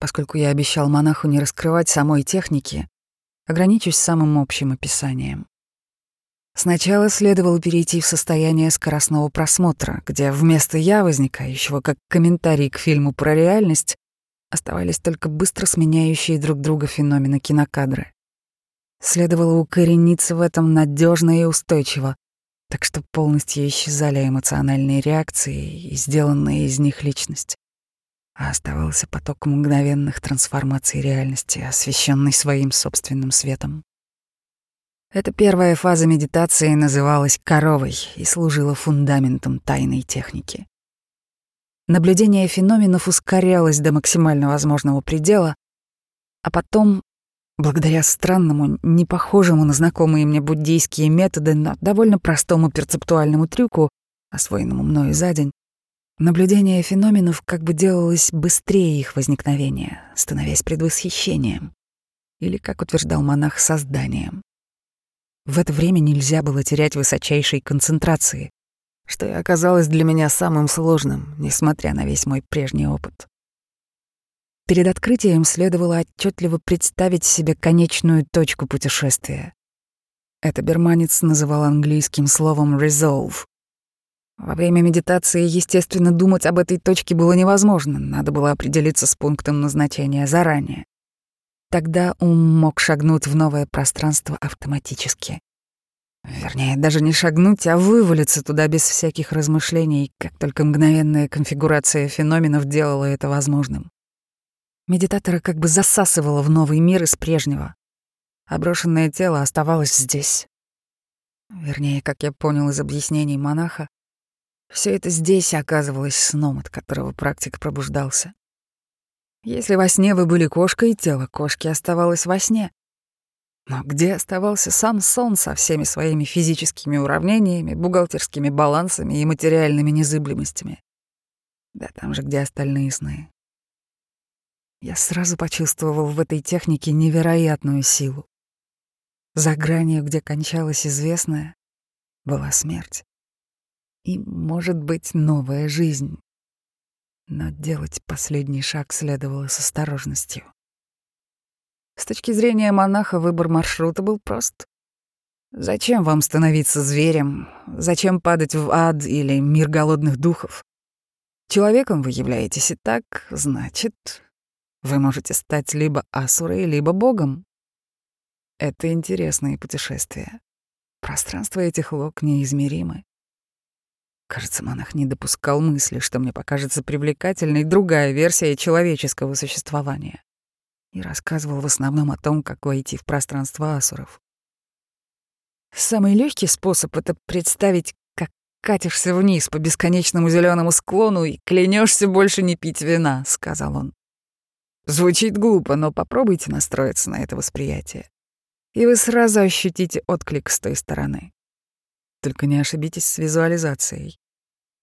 Поскольку я обещал монаху не раскрывать самой техники, ограничусь самым общим описанием. Сначала следовало перейти в состояние скоростного просмотра, где вместо «я», возникающего как комментарий к фильму про реальность, оставались только быстро сменяющие друг друга феномены кинокадры. Следовало укорениться в этом надежно и устойчиво, так что полностью исчезали эмоциональные реакции и сделанная из них личность. А оставался поток мгновенных трансформаций реальности, освещенный своим собственным светом. Эта первая фаза медитации называлась «коровой» и служила фундаментом тайной техники. Наблюдение феноменов ускорялось до максимально возможного предела, а потом, благодаря странному, не похожему на знакомые мне буддийские методы, но довольно простому перцептуальному трюку, освоенному мною за день, наблюдение феноменов как бы делалось быстрее их возникновения, становясь предвосхищением, или, как утверждал монах, созданием. В это время нельзя было терять высочайшей концентрации, что и оказалось для меня самым сложным, несмотря на весь мой прежний опыт. Перед открытием следовало отчетливо представить себе конечную точку путешествия. Это берманец называл английским словом «resolve». Во время медитации, естественно, думать об этой точке было невозможно, надо было определиться с пунктом назначения заранее. Тогда ум мог шагнуть в новое пространство автоматически. Вернее, даже не шагнуть, а вывалиться туда без всяких размышлений, как только мгновенная конфигурация феноменов делала это возможным. Медитатора как бы засасывало в новый мир из прежнего. Оброшенное тело оставалось здесь. Вернее, как я понял из объяснений монаха, все это здесь оказывалось сном, от которого практик пробуждался. Если во сне вы были кошкой, тело кошки оставалось во сне. Но где оставался сам сон со всеми своими физическими уравнениями, бухгалтерскими балансами и материальными незыблемостями? Да там же, где остальные сны. Я сразу почувствовал в этой технике невероятную силу. За гранью, где кончалась известная, была смерть. И, может быть, новая жизнь, но делать последний шаг следовало с осторожностью. С точки зрения монаха выбор маршрута был прост. Зачем вам становиться зверем? Зачем падать в ад или мир голодных духов? Человеком вы являетесь и так, значит, вы можете стать либо асурой, либо богом. Это интересные путешествия. Пространство этих лог неизмеримы. Кажется, монах не допускал мысли, что мне покажется привлекательной другая версия человеческого существования. И рассказывал в основном о том, как войти в пространство асуров. Самый легкий способ — это представить, как катишься вниз по бесконечному зеленому склону и клянешься больше не пить вина, — сказал он. Звучит глупо, но попробуйте настроиться на это восприятие. И вы сразу ощутите отклик с той стороны. Только не ошибитесь с визуализацией.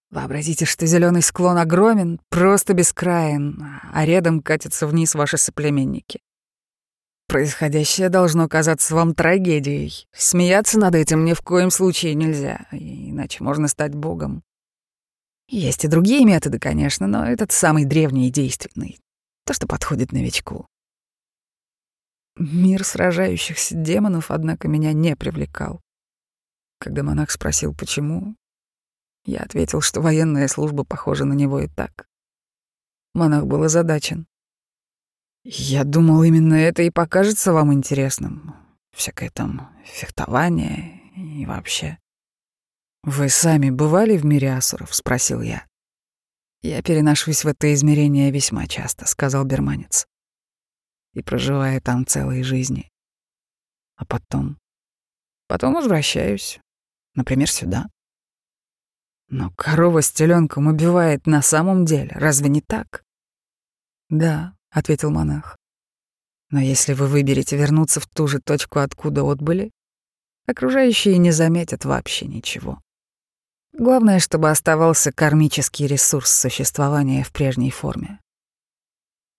Вообразите, что зеленый склон огромен, просто бескраен, а рядом катятся вниз ваши соплеменники. Происходящее должно казаться вам трагедией. Смеяться над этим ни в коем случае нельзя, иначе можно стать богом. Есть и другие методы, конечно, но этот самый древний и действенный. То, что подходит новичку. Мир сражающихся демонов, однако, меня не привлекал. Когда монах спросил, почему, я ответил, что военная служба похожа на него и так. Монах был озадачен. Я думал, именно это и покажется вам интересным. Всякое там фехтование и вообще. Вы сами бывали в мире асуров? спросил я. Я переношусь в это измерение весьма часто, сказал берманец. И проживаю там целые жизни. А потом... Потом возвращаюсь. Например, сюда. Но корова с теленком убивает на самом деле, разве не так? Да, ответил монах. Но если вы выберете вернуться в ту же точку, откуда отбыли, окружающие не заметят вообще ничего. Главное, чтобы оставался кармический ресурс существования в прежней форме.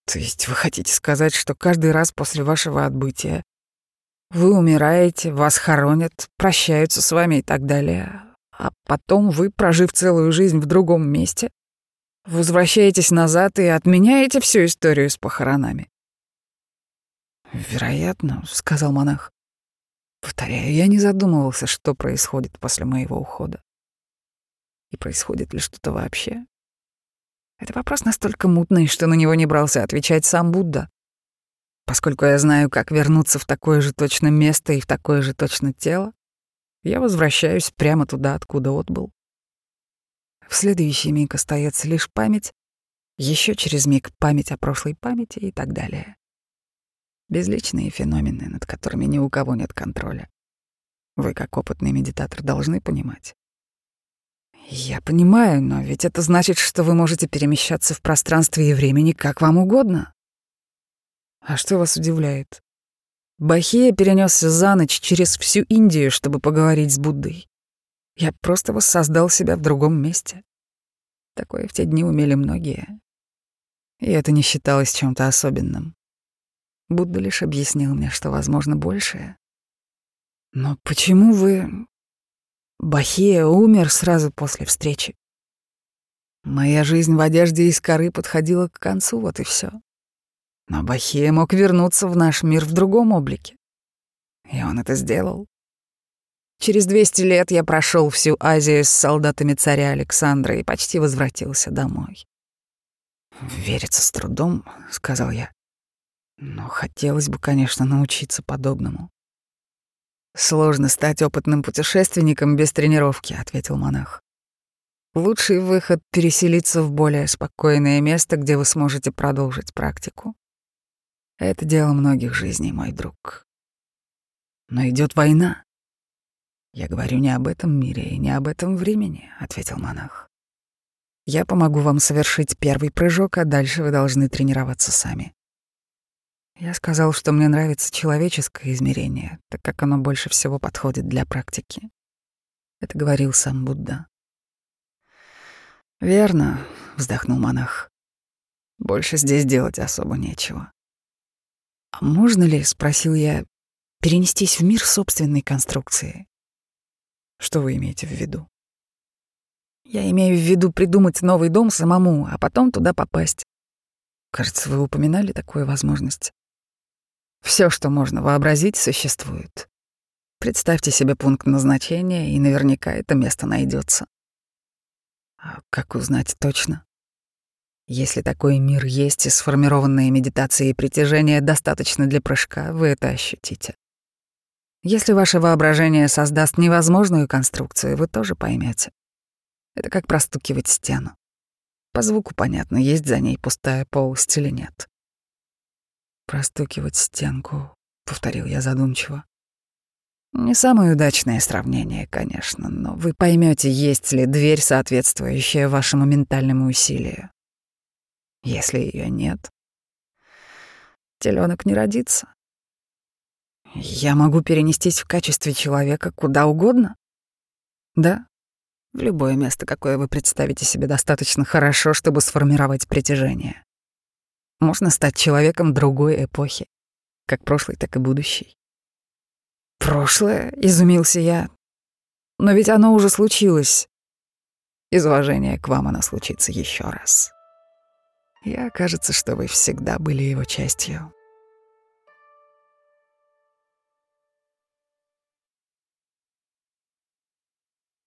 То есть вы хотите сказать, что каждый раз после вашего отбытия вы умираете, вас хоронят, прощаются с вами и так далее, а потом вы, прожив целую жизнь в другом месте, Возвращаетесь назад и отменяете всю историю с похоронами. Вероятно, сказал монах. Повторяю, я не задумывался, что происходит после моего ухода. И происходит ли что-то вообще? Это вопрос настолько мутный, что на него не брался отвечать сам Будда. Поскольку я знаю, как вернуться в такое же точно место и в такое же точно тело, я возвращаюсь прямо туда, откуда отбыл. В следующий миг остается лишь память, еще через миг память о прошлой памяти и так далее. Безличные феномены, над которыми ни у кого нет контроля. Вы, как опытный медитатор, должны понимать. Я понимаю, но ведь это значит, что вы можете перемещаться в пространстве и времени как вам угодно. А что вас удивляет? Бахия перенесся за ночь через всю Индию, чтобы поговорить с Буддой. Я просто воссоздал себя в другом месте. Такое в те дни умели многие. И это не считалось чем-то особенным. Будда лишь объяснил мне, что возможно большее. Но почему вы... Бахия умер сразу после встречи. Моя жизнь в одежде из коры подходила к концу, вот и все. Но Бахия мог вернуться в наш мир в другом облике. И он это сделал. Через 200 лет я прошел всю Азию с солдатами царя Александра и почти возвратился домой. «Верится с трудом», — сказал я. «Но хотелось бы, конечно, научиться подобному». «Сложно стать опытным путешественником без тренировки», — ответил монах. «Лучший выход — переселиться в более спокойное место, где вы сможете продолжить практику. Это дело многих жизней, мой друг. Но идет война. Я говорю не об этом мире и не об этом времени, ответил монах. Я помогу вам совершить первый прыжок, а дальше вы должны тренироваться сами. Я сказал, что мне нравится человеческое измерение, так как оно больше всего подходит для практики. Это говорил сам Будда. «Верно», — вздохнул монах. «Больше здесь делать особо нечего». «А можно ли, — спросил я, — перенестись в мир собственной конструкции?» «Что вы имеете в виду?» «Я имею в виду придумать новый дом самому, а потом туда попасть. Кажется, вы упоминали такую возможность. Все, что можно вообразить, существует. Представьте себе пункт назначения, и наверняка это место найдется. А как узнать точно? Если такой мир есть и сформированные медитацией притяжения достаточно для прыжка, вы это ощутите. Если ваше воображение создаст невозможную конструкцию, вы тоже поймете. Это как простукивать стену. По звуку понятно, есть за ней пустая полость или нет. «Простукивать стенку», — повторил я задумчиво. Не самое удачное сравнение, конечно, но вы поймете, есть ли дверь, соответствующая вашему ментальному усилию. Если ее нет, теленок не родится. Я могу перенестись в качестве человека куда угодно? Да, в любое место, какое вы представите себе достаточно хорошо, чтобы сформировать притяжение. Можно стать человеком другой эпохи, как прошлой, так и будущей. «Прошлое?» — изумился я. «Но ведь оно уже случилось. Из уважения к вам оно случится еще раз. Я, кажется, что вы всегда были его частью».